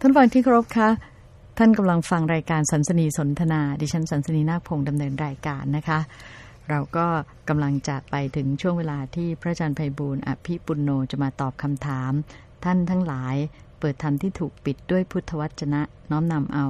ท่านฟังที่เคารพคะท่านกำลังฟังรายการสันสนีสนทนา ดิฉันสันสนีนาคพงศ์ดำเนินรายการนะคะ เราก็กำลังจะไปถึงช่วงเวลาที่พระอาจารย์ไพบูลอภิปุณโนจะมาตอบคำถาม ท่านทั้งหลายเปิดธรรมที่ถูกปิดด้วยพุทธวจนะ น้อมนำเอา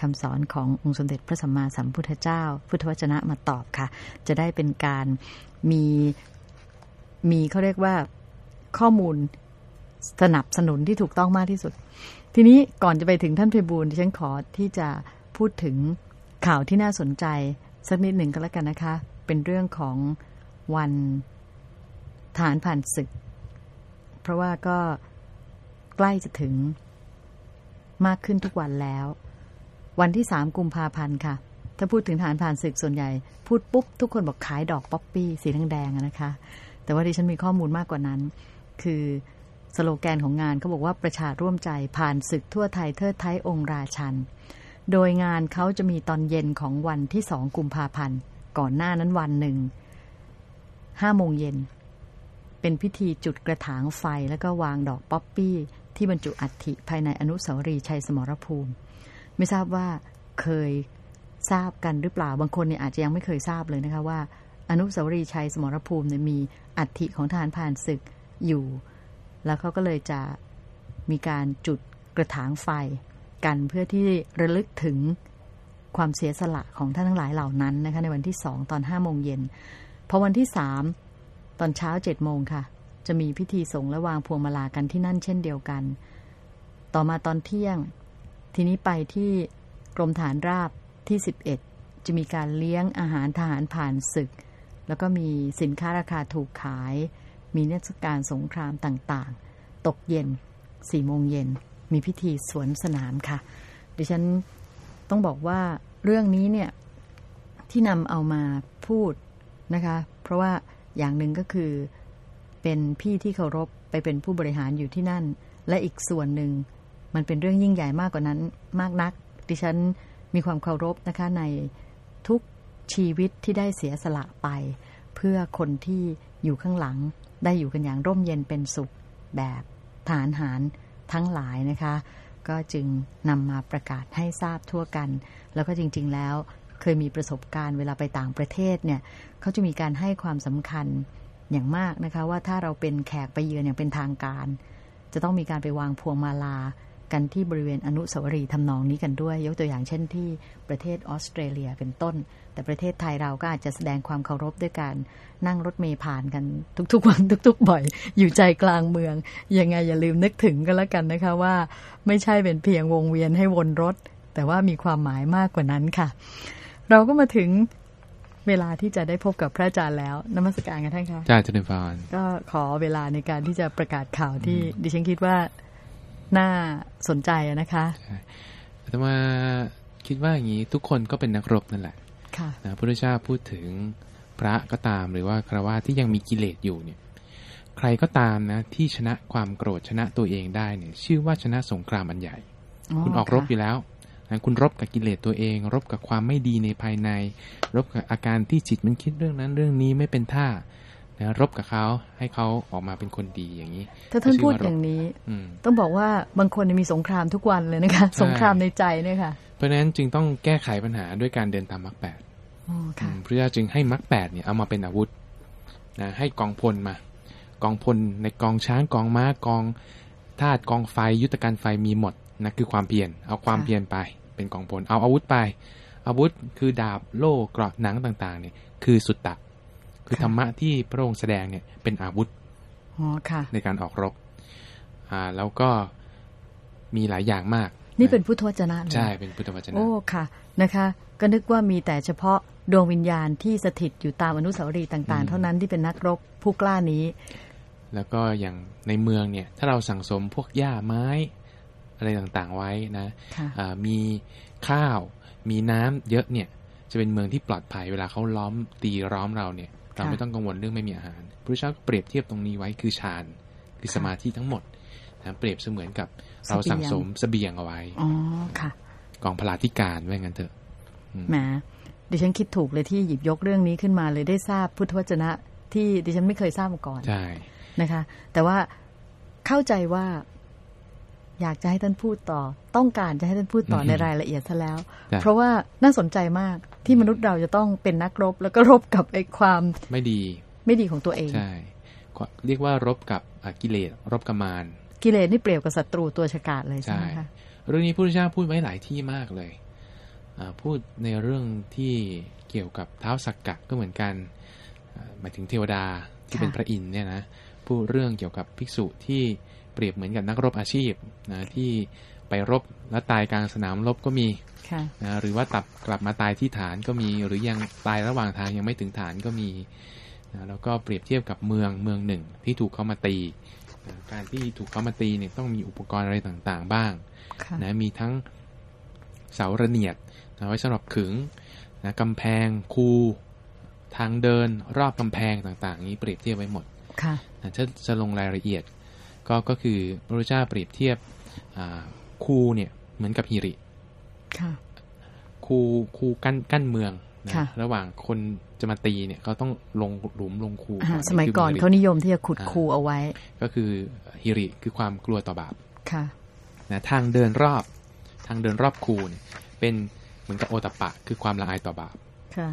คำสอนขององค์สมเด็จพระสัมมาสัมพุทธเจ้า พุทธวจนะมาตอบค่ะ จะได้เป็นการมีมีเขาเรียกว่าข้อมูล สนับสนุนที่ถูกต้องมากที่สุด ทีนี้ก่อนจะไปถึงท่านเพบูลดิฉันขอที่จะพูดถึงข่าวที่น่าสนใจ สักนิดหนึ่งก็แล้วกันนะคะ เป็นเรื่องของวันฐานผ่านศึก เพราะว่าก็ใกล้จะถึงมากขึ้นทุกวันแล้ว วันที่สามกุมภาพันธ์ค่ะ ถ้าพูดถึงฐานผ่านศึกส่วนใหญ่ พูดปุ๊บ ทุกคนบอกขายดอกป๊อปปี้สีแดงๆนะคะ แต่ว่าดิฉันมีข้อมูลมากกว่านั้น คือ สโลแกนของงานเขาบอกว่าประชาร่วมใจผ่านศึกทั่วไทยเทิดไทยองค์ราชัน โดยงานเขาจะมีตอนเย็นของวันที่สองกุมภาพันธ์ ก่อนหน้านั้นวันหนึ่งห้าโมงเย็น เป็นพิธีจุดกระถางไฟแล้วก็วางดอกป๊อปปี้ ที่บรรจุอัฐิภายในอนุสาวรีย์ชัยสมรภูมิ ไม่ทราบว่าเคยทราบกันหรือเปล่าบางคนเนี่ยอาจจะยังไม่เคยทราบเลยนะคะว่า อนุสาวรีย์ชัยสมรภูมิเนี่ยมีอัฐิของทหารผ่านศึกอยู่ แล้วเขาก็เลยจะมีการจุดกระถางไฟกันเพื่อที่ระลึกถึงความเสียสละของท่านทั้งหลายเหล่านั้นนะคะในวันที่สองตอนห้าโมงเย็นพอวันที่สามตอนเช้าเจ็ดโมงค่ะ จะมีพิธีสงฆ์และวางพวงมาลากันที่นั่นเช่นเดียวกัน ต่อมาตอนเที่ยง ทีนี้ไปที่กรมฐานราบที่สิบเอ็ดจะมีการเลี้ยงอาหารทหารผ่านศึก แล้วก็มีสินค้าราคาถูกขาย มีเทศกาลสงครามต่างๆ ตกเย็นสี่โมงเย็น มีพิธีสวนสนามค่ะ ดิฉันต้องบอกว่าเรื่องนี้เนี่ยที่นำเอามาพูดนะคะ เพราะว่าอย่างหนึ่งก็คือเป็นพี่ที่เคารพไปเป็นผู้บริหารอยู่ที่นั่น และอีกส่วนหนึ่งมันเป็นเรื่องยิ่งใหญ่มากกว่านั้นมากนัก ดิฉันมีความเคารพนะคะในทุกชีวิตที่ได้เสียสละไป เพื่อคนที่อยู่ข้างหลัง ได้อยู่กันอย่างร่มเย็นเป็นสุขแบบฐานหารทั้งหลายนะคะ ก็จึงนำมาประกาศให้ทราบทั่วกัน แล้วก็จริง ๆ แล้วเคยมีประสบการณ์เวลาไปต่างประเทศเนี่ยเขาจะมีการให้ความสำคัญอย่างมากนะคะ ว่าถ้าเราเป็นแขกไปเยือนอย่างเป็นทางการ จะต้องมีการไปวางพวงมาลา กันที่บริเวณอนุสาวรีย์ทำนองนี้กันด้วย ยกตัวอย่างเช่นที่ประเทศออสเตรเลียเป็นต้น แต่ประเทศไทยเราก็อาจจะแสดงความเคารพด้วยการนั่งรถเมล์ผ่านกันทุกๆวันทุก ๆ บ่อย อยู่ใจกลางเมือง ยังไงอย่าลืมนึกถึงกันแล้วกันนะคะว่า ไม่ใช่เป็นเพียงวงเวียนให้วนรถ แต่ว่ามีความหมายมากกว่านั้นค่ะ เราก็มาถึงเวลาที่จะได้พบกับพระอาจารย์แล้วนมัสการกันท่านคะจ้าเจริญพรก็ขอเวลาในการที่จะประกาศข่าวที่ดิฉันคิดว่า น่าสนใจนะคะใช่แต่ว่าคิดว่าอย่างนี้ทุกคนก็เป็นนักรบนั่นแหละค่ะนะพระพุทธเจ้าพูดถึงพระก็ตามหรือว่าคราวาที่ยังมีกิเลสอยู่เนี่ย ใครก็ตามนะ ที่ชนะความโกรธชนะตัวเองได้เนี่ย ชื่อว่าชนะสงครามอันใหญ่ คุณออกรบอยู่แล้วนะคุณรบกับกิเลสตัวเอง รบกับความไม่ดีในภายใน รบกับอาการที่จิตมันคิดเรื่องนั้นเรื่องนี้ไม่เป็นท่า นะรบกับเขาให้เขาออกมาเป็นคนดีอย่างนี้ ถ้าท่านพูดอย่างนี้ ต้องบอกว่าบางคนมีสงครามทุกวันเลยนะคะ สงครามในใจเนี่ยค่ะ เพราะฉะนั้นจึงต้องแก้ไขปัญหาด้วยการเดินตามมรรคแปดพระเจ้าจึงให้มรรคแปดเนี่ยเอามาเป็นอาวุธนะให้กองพลมา กองพลในกองช้างกองม้ากองธาตุกองไฟยุทธการไฟมีหมดนะคือความเพียรเอาความเพียรไป เป็นกองพลเอาอาวุธไป อาวุธคือดาบโล่เกราะหนังต่างๆเนี่ยคือสุดตะ คือธรรมะที่พระองค์แสดงเนี่ยเป็นอาวุธในการออกรบอ่าแล้วก็มีหลายอย่างมาก นี่เป็นพุทธวจนะใช่เป็นพุทธวจนะโอ้ค่ะนะคะ ก็นึกว่ามีแต่เฉพาะดวงวิญญาณที่สถิตอยู่ตามอนุสาวรีย์ต่าง ๆ เท่านั้นที่เป็นนักรบผู้กล้านี้ แล้วก็อย่างในเมืองเนี่ย ถ้าเราสั่งสมพวกหญ้าไม้อะไรต่างๆไว้นะมีข้าว มีน้ำเยอะเนี่ย จะเป็นเมืองที่ปลอดภัยเวลาเขาล้อมตีร้อมเราเนี่ย เราไม่ต้องกังวลเรื่องไม่มีอาหารพระเจ้าเปรียบเทียบตรงนี้ไว้คือฌานคือสมาธิทั้งหมดนะเปรียบเสมือนกับเราสั่งสมสเสบียงเอาไว้อ๋อค่ะกองพลาธิการไว้งั้นเถอะแหมดิฉันคิดถูกเลยที่หยิบยกเรื่องนี้ขึ้นมาเลยได้ทราบพุทธวจนะที่ดิฉันไม่เคยทราบมาก่อนใช่นะคะ แต่ว่าเข้าใจว่า อยากจะให้ท่านพูดต่อ ต้องการจะให้ท่านพูดต่อในรายละเอียดซะแล้ว เพราะว่าน่าสนใจมาก ที่มนุษย์เราจะต้องเป็นนักรบ แล้วก็รบกับไอ้ความไม่ดี ไม่ดีของตัวเองใช่เรียกว่ารบกับกิเลสรบกับมารกิเลสนี่เปรียบกับศัตรูตัวฉกาจเลยใช่ไหมคะเรื่องนี้พระพุทธเจ้าพูดไว้หลายที่มากเลยพูดในเรื่องที่เกี่ยวกับเท้าสักกะก็เหมือนกันหมายถึงเทวดาที่เป็นพระอินทร์เนี่ยนะพูดเรื่องเกี่ยวกับภิกษุที่เปรียบเหมือนกับนักรบอาชีพนะที่ไปรบแล้วตายกลางสนามรบก็มี นะหรือว่าตับกลับมาตายที่ฐานก็มี หรือยังตายระหว่างทางยังไม่ถึงฐานก็มีนะแล้วก็เปรียบเทียบกับเมืองเมืองหนึ่งที่ถูกเขามาตีนะการที่ถูกเขามาตีเนี่ยต้องมีอุปกรณ์อะไรต่างๆบ้างนะมีทั้งเสาระเนียดนะไว้สำหรับขึงนะกำแพงคูทางเดินรอบกำแพงต่างๆ นี้เปรียบเทียบไว้หมดค่ะถ้าจะลงรายละเอียดก็ก็คือพระพุทธเจ้าเปรียบเทียบคูเนี่ยเหมือนกับฮิริ ค่ะคูคูกั้นกั้นเมืองนะระหว่างคนจะมาตีเนี่ยเขาต้องลงหลุมลงคูสมัยก่อนเขานิยมที่จะขุดคูเอาไว้ ก็คือฮิริคือความกลัวต่อบาปค่ะนะทางเดินรอบทางเดินรอบคูเนี่ยเป็นเหมือนกับโอตปะ คือความละอายต่อบาปค่ะ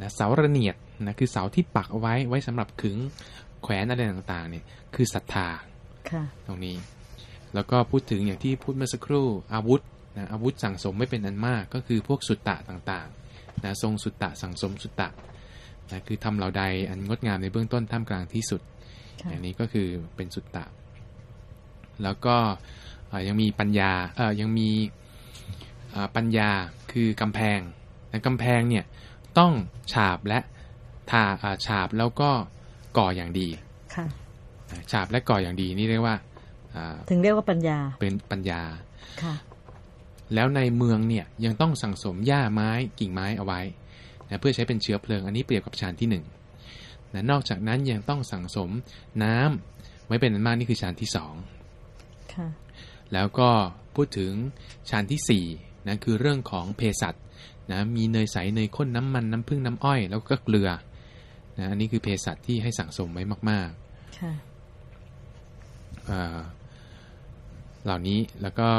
นะเสาระเนียดนะคือเสาที่ปักเอาไว้ไว้สำหรับขึงแขวนอะไรต่างๆเนี่ยคือศรัทธาตรงนี้ แล้วก็พูดถึงอย่างที่พูดเมื่อสักครู่อาวุธ นะอาวุธสั่งสมไม่เป็นอันมาก ก็คือพวกสุตตะต่างๆนะทรงสุตตะสั่งสมสุตตะนะคือทำเหล่าใดอันงดงามในเบื้องต้นท่ามกลางที่สุดอย่างนี้ก็คือเป็นสุตตะ แล้วก็ยังมีปัญญาเออยังมีปัญญาคือกำแพงนะกำแพงเนี่ยต้องฉาบและทาฉาบแล้วก็ก่ออย่างดีค่ะฉาบและก่ออย่างดีนี่เรียกว่า ถึงเรียกว่าปัญญาเป็นปัญญาค่ะ แล้วในเมืองเนี่ยยังต้องสั่งสมหญ้าไม้กิ่งไม้เอาไว้นะเพื่อใช้เป็นเชื้อเพลิงอันนี้เปรียบกับฌานที่หนึ่งนะนอกจากนั้นยังต้องสั่งสมน้ำไว้เป็นอันมากนี่คือฌานที่สองค่ะแล้วก็พูดถึงฌานที่สี่นะคือเรื่องของเภสัชนะมีเนยใสเนยข้นน้ำมันน้ำผึ้งน้ำอ้อย แล้วก็เกลือนะอันนี้คือเภสัชที่ให้สั่งสมไว้มากๆค่ะเหล่านี้แล้วก็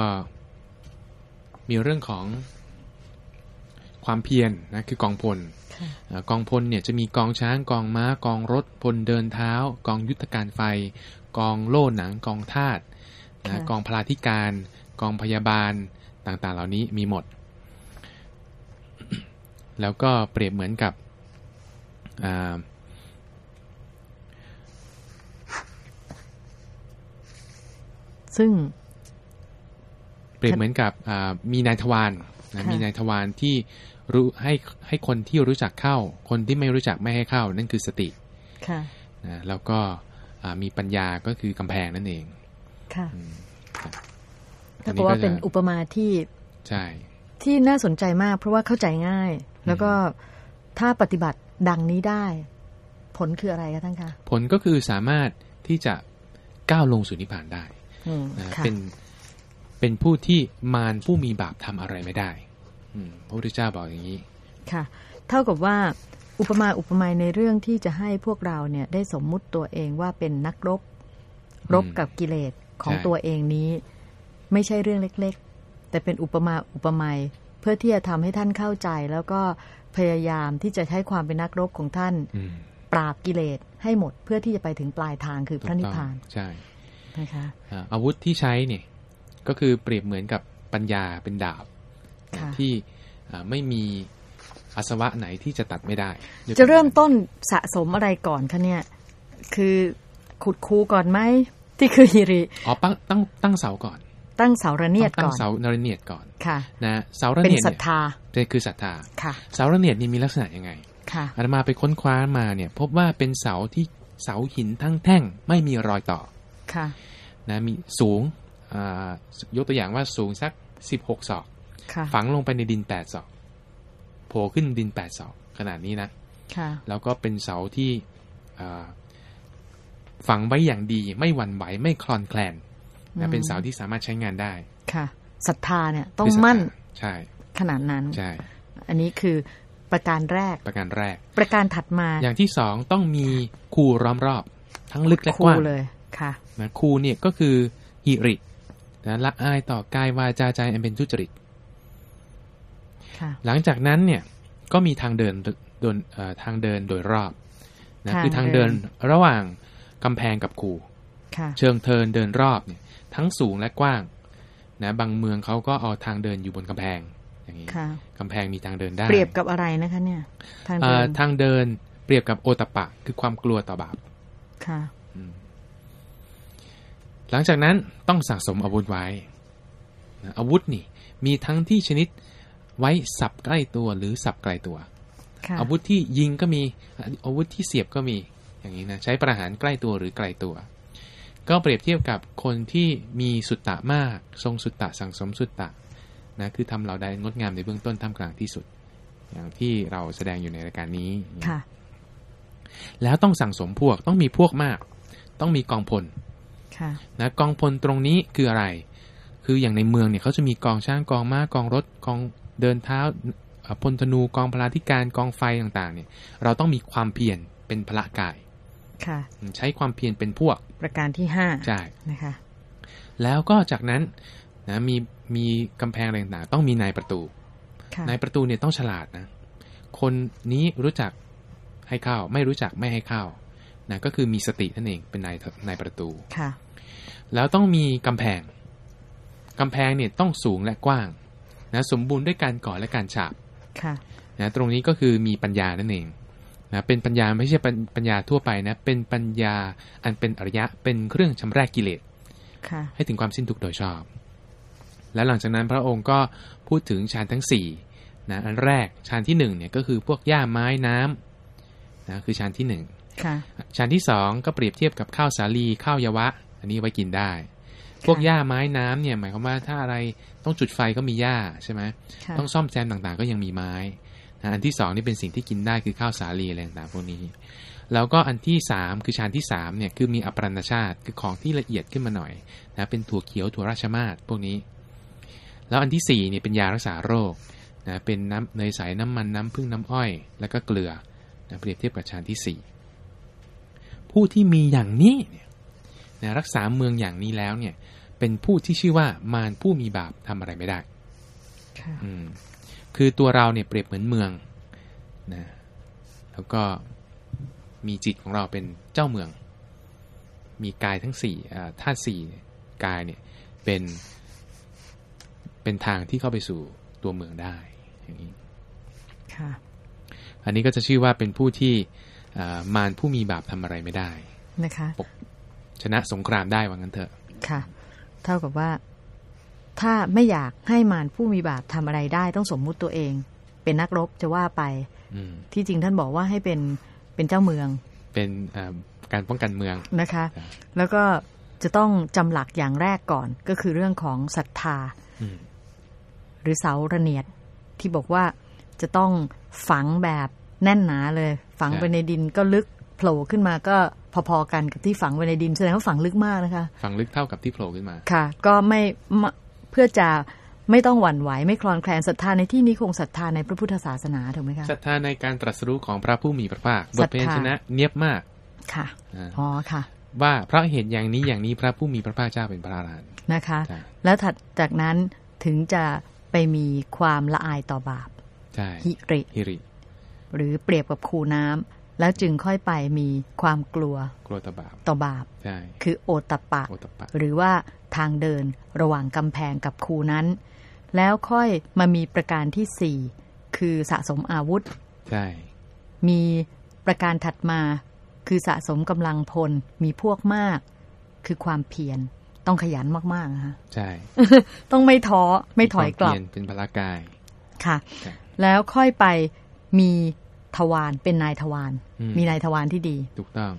มีเรื่องของความเพียรนนะคือกองพลกองพลเนี่ยจะมีกองช้างกองม้ากองรถพลเดินเท้า กองยุทธการไฟ กองโล่หนังกองทาตนะกองพลาธิการ กองพยาบาลต่างๆ เหล่านี้มีหมด แล้วก็เปรียบเหมือนกับซึ่ง เปรียบเหมือนกับมีนายทวารนะมีนายทวารที่รู้ให้ให้คนที่รู้จักเข้า คนที่ไม่รู้จักไม่ให้เข้า นั่นคือสติค่ะนะแล้วก็มีปัญญาก็คือกำแพงนั่นเองค่ะถ้าบอกว่าเป็นอุปมาที่ใช่ที่น่าสนใจมาก เพราะว่าเข้าใจง่าย แล้วก็ถ้าปฏิบัติดังนี้ได้ ผลคืออะไรคะท่านคะผลก็คือสามารถที่จะก้าวลงสู่นิพพานได้เป็น เป็นผู้ที่มารผู้มีบาปทำอะไรไม่ได้พระพุทธเจ้าบอกอย่างนี้ ค่ะ เท่ากับว่าอุปมาอุปไมยในเรื่องที่จะให้พวกเราเนี่ยได้สมมุติตัวเองว่าเป็นนักรบ รบกับกิเลสของตัวเองนี้ ไม่ใช่เรื่องเล็ก ๆ แต่เป็นอุปมาอุปไมยเพื่อที่จะทำให้ท่านเข้าใจ แล้วก็พยายามที่จะใช้ความเป็นนักรบของท่านปราบกิเลสให้หมดเพื่อที่จะไปถึงปลายทางคือพระนิพพานใช่นะคะอาวุธที่ใช้เนี่ย ก็คือเปรียบเหมือนกับปัญญาเป็นดาบ ที่ไม่มีอาสวะไหนที่จะตัดไม่ได้ จะเริ่มต้นสะสมอะไรก่อนคะเนี่ย คือขุดคูก่อนไหมที่คือฮิริอ๋อตั้งตั้งตั้งเสาก่อน ตั้งเสาระเนียดก่อนตั้งเสาระเนียดก่อนค่ะนะเสาระเนียดเป็นศรัทธาเป็นคือศรัทธาค่ะเสาระเนียดนี่มีลักษณะยังไงค่ะอาตมาไปค้นคว้ามาเนี่ย พบว่าเป็นเสาที่เสาหินทั้งแท่งไม่มีรอยต่อค่ะนะมีสูง ยกตัวอย่างว่าสูงสักสิบหกศอกฝังลงไปในดินแปดศอกโผล่ขึ้นดินแปดศอกขนาดนี้นะแล้วก็เป็นเสาที่ฝังไว้อย่างดีไม่หวั่นไหวไม่คลอนแคลนนะเป็นเสาที่สามารถใช้งานได้ค่ะศรัทธาเนี่ยต้องมั่นใช่ ขนาดนั้นใช่อันนี้คือประการแรกประการแรก ประการถัดมา อย่างที่สองต้องมีคูร้อมรอบ ทั้งลึกและกว้างเลยค่ะนะคูเนี่ยก็คือฮิริ นะละอายต่อกายวาจาใจอันเป็นทุจริตหลังจากนั้นเนี่ยก็มีทางเดินโดนทางเดินโดยรอบนะคือทางเดินระหว่างกำแพงกับคูเชิงเทินเดินรอบเนี่ย ทั้งสูงและกว้างนะบางเมืองเขาก็เอาทางเดินอยู่บนกำแพงอย่างนี้กำแพงมีทางเดินได้ เปรียบกับอะไรนะคะเนี่ยทางเดินทางเดินเปรียบกับโอตปะ คือความกลัวต่อบาปค่ะ หลังจากนั้นต้องสะสมอาวุธไว้อาวุธนี่มีทั้งที่ชนิดไว้สับใกล้ตัวหรือสับไกลตัว อาวุธที่ยิงก็มีอาวุธที่เสียบก็มีอย่างนี้นะใช้ประหารใกล้ตัวหรือไกลตัว ก็เปรียบเทียบกับคนที่มีสุตตะมาก ทรงสุตตะสังสมสุตตะนะคือทำเราได้งดงามในเบื้องต้นท่ามกลางที่สุด อย่างที่เราแสดงอยู่ในรายการนี้ค่ะแล้วต้องสั่งสมพวกต้องมีพวกมาก ต้องมีกองพล นะกองพลตรงนี้คืออะไร คืออย่างในเมืองเนี่ยเขาจะมีกองช้างกองม้ากองรถกองเดินเท้าพลธนูกองพลาธิการกองไฟต่างๆ เนี่ย เราต้องมีความเพียรเป็นพละกายค่ะ ใช้ความเพียรเป็นพวก ประการที่ห้าใช่นะคะ แล้วก็จากนั้นนะมีมีกำแพงอะไรต่างๆต้องมีนายประตูนายประตูเนี่ยต้องฉลาดนะคนนี้รู้จักให้เข้า ไม่รู้จักไม่ให้เข้านะก็คือมีสตินั่นเองเป็นนายนายประตูค่ะ แล้วต้องมีกำแพงกำแพงเนี่ยต้องสูงและกว้างนะสมบูรณ์ด้วยการก่อและการฉาบค่ะนะตรงนี้ก็คือมีปัญญานั่นเองนะเป็นปัญญาไม่ใช่ปัญญาทั่วไปนะเป็นปัญญาอันเป็นอริยะเป็นเครื่องชำระกิเลสให้ถึงความสิ้นทุกข์โดยชอบ และหลังจากนั้นพระองค์ก็พูดถึงฌานทั้ง4นะอันแรกฌานที่1เนี่ยก็คือพวกหญ้าไม้น้ำนะคือฌานที่1ฌานที่2ก็เปรียบเทียบกับข้าวสาลีข้าวยาวะ อันนี้ไว้กินได้ พวกหญ้าไม้น้ำเนี่ยหมายความว่าถ้าอะไรต้องจุดไฟก็มีหญ้าใช่ไหมต้องซ่อมแซมต่างๆ ก็ยังมีไม้อันที่สองนี่เป็นสิ่งที่กินได้คือข้าวสาลีอะไรต่างๆพวกนี้ แล้วก็อันที่สามคือชานที่สามเนี่ยคือมีอปรณชาติคือของที่ละเอียดขึ้นมาหน่อยนะเป็นถั่วเขียวถั่วราชมาศพวกนี้ แล้วอันที่สี่เนี่ยเป็นยารักษาโรคนะเป็นน้ำเนยใสน้ำมันน้ำพึ่งน้ำอ้อย แล้วก็เกลือนะเปรียบเทียบกับชานที่สี่ผู้ที่มีอย่างนี้เนี่ย นะรักษาเมืองอย่างนี้แล้วเนี่ย เป็นผู้ที่ชื่อว่ามารผู้มีบาปทำอะไรไม่ได้อืมคือตัวเราเนี่ยเปรียบเหมือนเมืองนะแล้วก็มีจิตของเราเป็นเจ้าเมือง มีกายทั้งสี่ธาตุสี่กายเนี่ยเป็นเป็นทางที่เข้าไปสู่ตัวเมืองได้อย่างนี้ค่ะอันนี้ก็จะชื่อว่าเป็นผู้ที่มารผู้มีบาปทำอะไรไม่ได้นะคะ ชนะสงครามได้ว่างั้นเถอะ ค่ะ เท่ากับว่า ถ้าไม่อยากให้มารผู้มีบาปทำอะไรได้ต้องสมมุติตัวเอง เป็นนักรบจะว่าไปที่จริงท่านบอกว่าให้เป็นเป็นเจ้าเมือง เป็นการป้องกันเมืองนะคะ แล้วก็จะต้องจำหลักอย่างแรกก่อนก็คือเรื่องของศรัทธา หรือเสาระเนียดที่บอกว่าจะต้องฝังแบบแน่นหนาเลย ฝังไปในดินก็ลึกโผล่ขึ้นมาก็ พอๆกันกับที่ฝังไว้ในดินแสดงว่าฝังลึกมากนะคะ ฝังลึกเท่ากับที่โผล่ขึ้นมา ค่ะ ก็ไม่เพื่อจะไม่ต้องหวั่นไหวไม่คลอนแคลนศรัทธาในที่นี้คงศรัทธาในพระพุทธศาสนาถูกไหมคะศรัทธาในการตรัสรู้ของพระผู้มีพระภาคบทเพลงชนะเนียบมากค่ะอ๋อค่ะ ว่าเพราะเหตุอย่างนี้อย่างนี้พระผู้มีพระภาคเจ้าเป็นพระอรหันต์นะคะ แล้วถัดจากนั้นถึงจะไปมีความละอายต่อบาปใช่ฮิริฮิริ หรือเปรียบกับคูน้ำ แล้วจึงค่อยไปมีความกลัว กลัวต่อบาปต่อบาปใช่คือโอตปะ หรือว่าทางเดินระหว่างกำแพงกับคูนั้น แล้วค่อยมามีประการที่สี่คือสะสมอาวุธ ใช่ มีประการถัดมาคือสะสมกำลังพลมีพวกมาก คือความเพียรต้องขยันมากๆนะคะใช่ ต้องไม่ท้อไม่ถอยกลับเป็นพละกายค่ะ แล้วค่อยไปมี ทวารเป็นนายทวารมีนายทวารที่ดี ถูกต้อง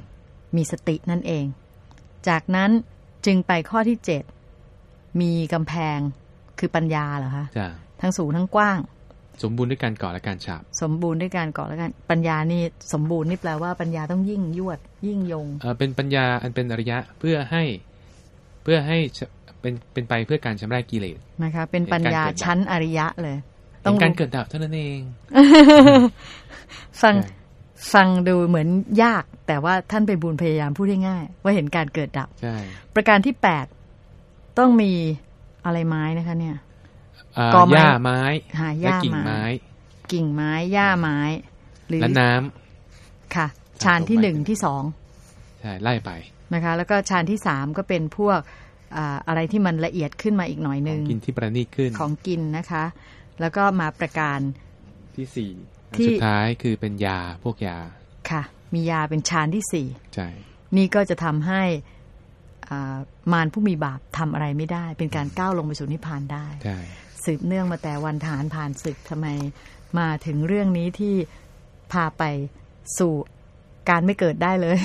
มีสตินั่นเอง จากนั้นจึงไปข้อที่เจ็ดมีกำแพงคือปัญญาเหรอคะจ้ะทั้งสูงทั้งกว้าง สมบูรณ์ด้วยการก่อและการฉาบสมบูรณ์ด้วยการก่อและการปัญญานี่สมบูรณ์นี่แปลว่าปัญญาต้องยิ่งยวด ยิ่งยงเออเป็นปัญญาอันเป็นอริยะเพื่อให้เพื่อให้เป็นเป็นไปเพื่อการชำระกิเลสนะคะ เป็นปัญญาชั้นอริยะเลย ต้องการเกิดดับเท่านั้นเอง ฟังฟังดูเหมือนยาก แต่ว่าท่านไปบุญพยายามพูดง่ายๆว่าเห็นการเกิดดับใช่ประการที่แปดต้องมีอะไรไม้นะคะ เนี่ยกอไม้หญ้าไม้หาหญ้ากิ่งไม้ กิ่งไม้หญ้าไม้ หรือและน้ำค่ะ ชานที่หนึ่งที่สองใช่ไล่ไปนะคะ แล้วก็ชานที่สามก็เป็นพวกอะไรที่มันละเอียดขึ้นมาอีกหน่อยนึงกินที่ประณีตขึ้นของกินนะคะ แล้วก็มาประการที่สี่ที่สุดท้ายคือเป็นยาพวกยาค่ะ มียาเป็นชานที่สี่ใช่นี่ก็จะทำให้มารผู้มีบาปทำอะไรไม่ได้ เป็นการก้าวลงไปสู่นิพพานได้ใช่สืบเนื่องมาแต่วันฐานผ่านศึกทำไมมาถึงเรื่องนี้ที่พาไปสู่ การไม่เกิดได้เลย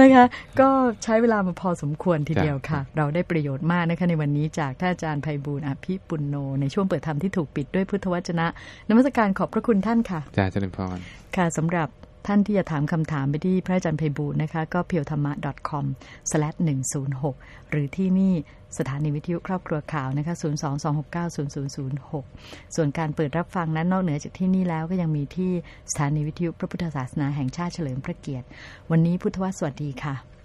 นะคะ ก็ใช้เวลามาพอสมควรทีเดียวค่ะ เราได้ประโยชน์มากนะคะในวันนี้จากท่านอาจารย์ไพบูลอภิปุณโน ในช่วงเปิดธรรมที่ถูกปิดด้วยพุทธวจนะนมัสการขอบพระคุณท่านค่ะอาจารย์เจริญพรค่ะสำหรับ ท่านที่จะถามคำถามไปที่พระอาจารย์ไพบูลนะคะก็เพียวธรรมะ .com/106 หรือที่นี่สถานีวิทยุครอบครัวข่าวนะคะ 022690006 ส่วนการเปิดรับฟังนั้นนอกเหนือจากที่นี่แล้วก็ยังมีที่สถานีวิทยุพระพุทธศาสนาแห่งชาติเฉลิมพระเกียรติ วันนี้พุทธวสวัสดีค่ะ